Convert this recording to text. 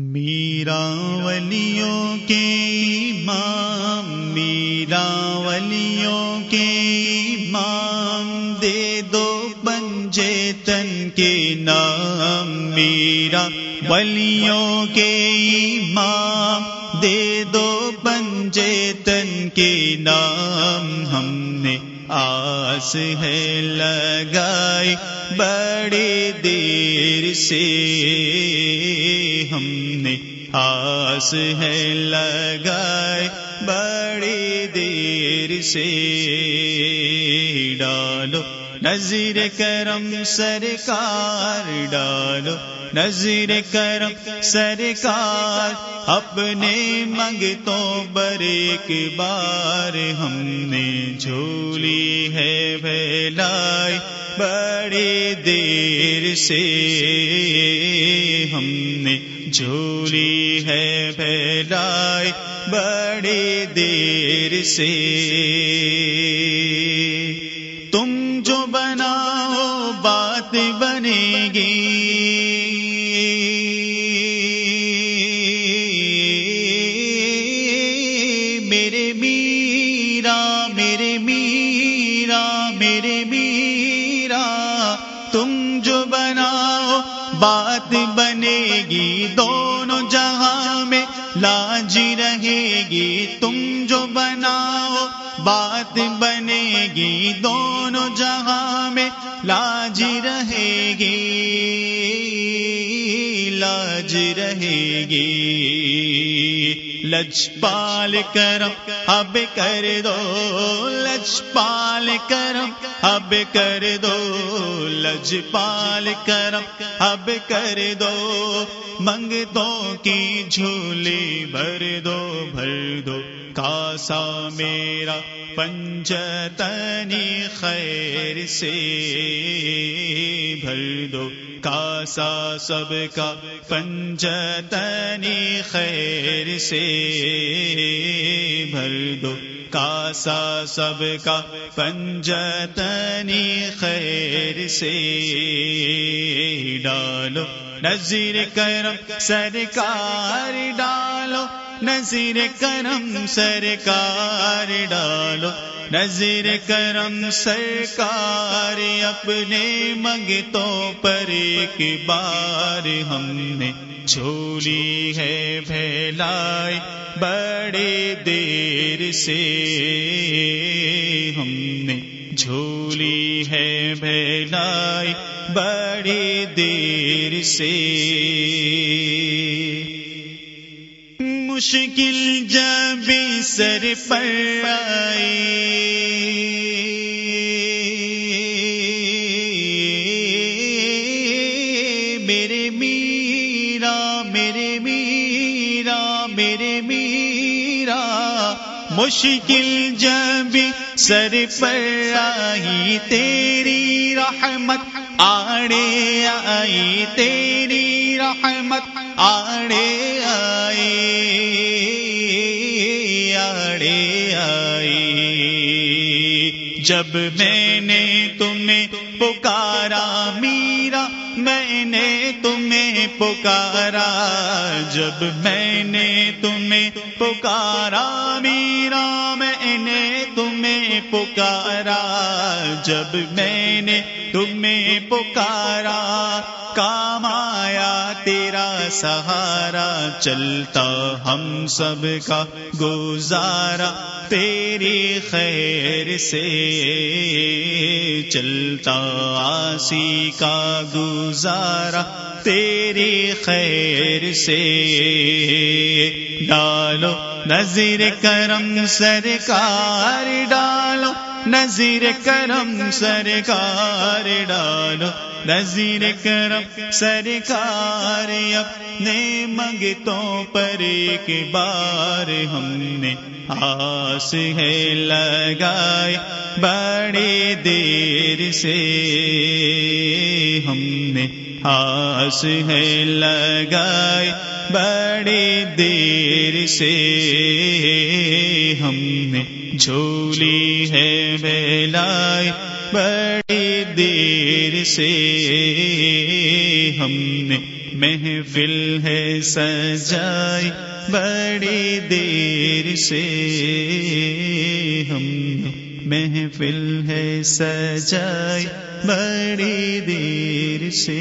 میرا ولیوں کے امام میرا ولیوں کے امام، دے دو پنجے تن کے نام میرا ولیوں کے امام، دے دو پنجے تن کے نام۔ ہم نے آس ہے لگائی بڑی دیر سے۔ ہم نے آس ہے لگائے بڑی دیر سے ڈالو۔ نظیر کرم سرکار ڈالو۔ نظیر کرم سرکار اپنے منگتوں پر ایک بار ہم نے جھولی ہے بھلائی بڑی دیر سے ہم نے جھولی ہے پھیلائی بڑی دیر سے۔ تم جو بناؤ بات بنے گی۔ میرے میرا میرے میرا میرے میرا۔ تم بات بنے گی دونوں جہاں میں لاج رہے گی تم جو بناؤ بات بنے گی دونوں جہاں میں لاج رہے گی لاج رہے گی لج پال کرم، اب کر دو، لج پال کرم، اب کر دو، لج پال کرم، اب کر دو منگتوں کی جھولی بھر دو بھر دو، کاسا میرا پنجتنی خیر سے بھر دو۔ کاسا سب کا پنجتنی خیر سے بھر دو۔ کاسا سب کا پنجتنی خیر سے ڈالو۔ نظیر کرم سرکار ڈالو۔ نظیر کرم سرکار ڈالو۔ نظیر کرم سرکار اپنے منگتوں پر ایک بار ہم نے چھولی ہے پھیلائی بڑے دیر سے۔ ہم نے جھولی ہے بھیلائی بڑی دیر سے۔ مشکل جب سر پر آئی میرے میرا میرے میرا میرے میرا۔ مشکل جب سر پر آئی، تیری رحمت آڑے آئی، تیری رحمت آڑے آئی آڑے آئی۔ جب میں نے تمہیں پکارا میرا، میں نے تمہیں پکارا۔ جب میں نے تمہیں پکارا میرا، میں نے تمہیں پکارا۔ جب میں نے تمہیں پکارا، کام آیا، تیرا سہارا چلتا، ہم سب کا گزارا، تیری خیر سے چلتا، آسی کا گزارا، تیری خیر سے ڈالو نظیر کرم سرکار، ڈالو نظیر کرم سرکار ڈالو نظیر کرم سرکار اپنے منگتوں پر ایک بار ہم نے آس ہے لگائے بڑی دیر سے ہم نے آس ہے لگائے بڑی دیر سے ہم نے جھولی ہے بیلائی بڑی دیر سے ہم نے محفل ہے سجائی، بڑی دیر سے ہم محفل ہے سجائی، بڑی دیر سے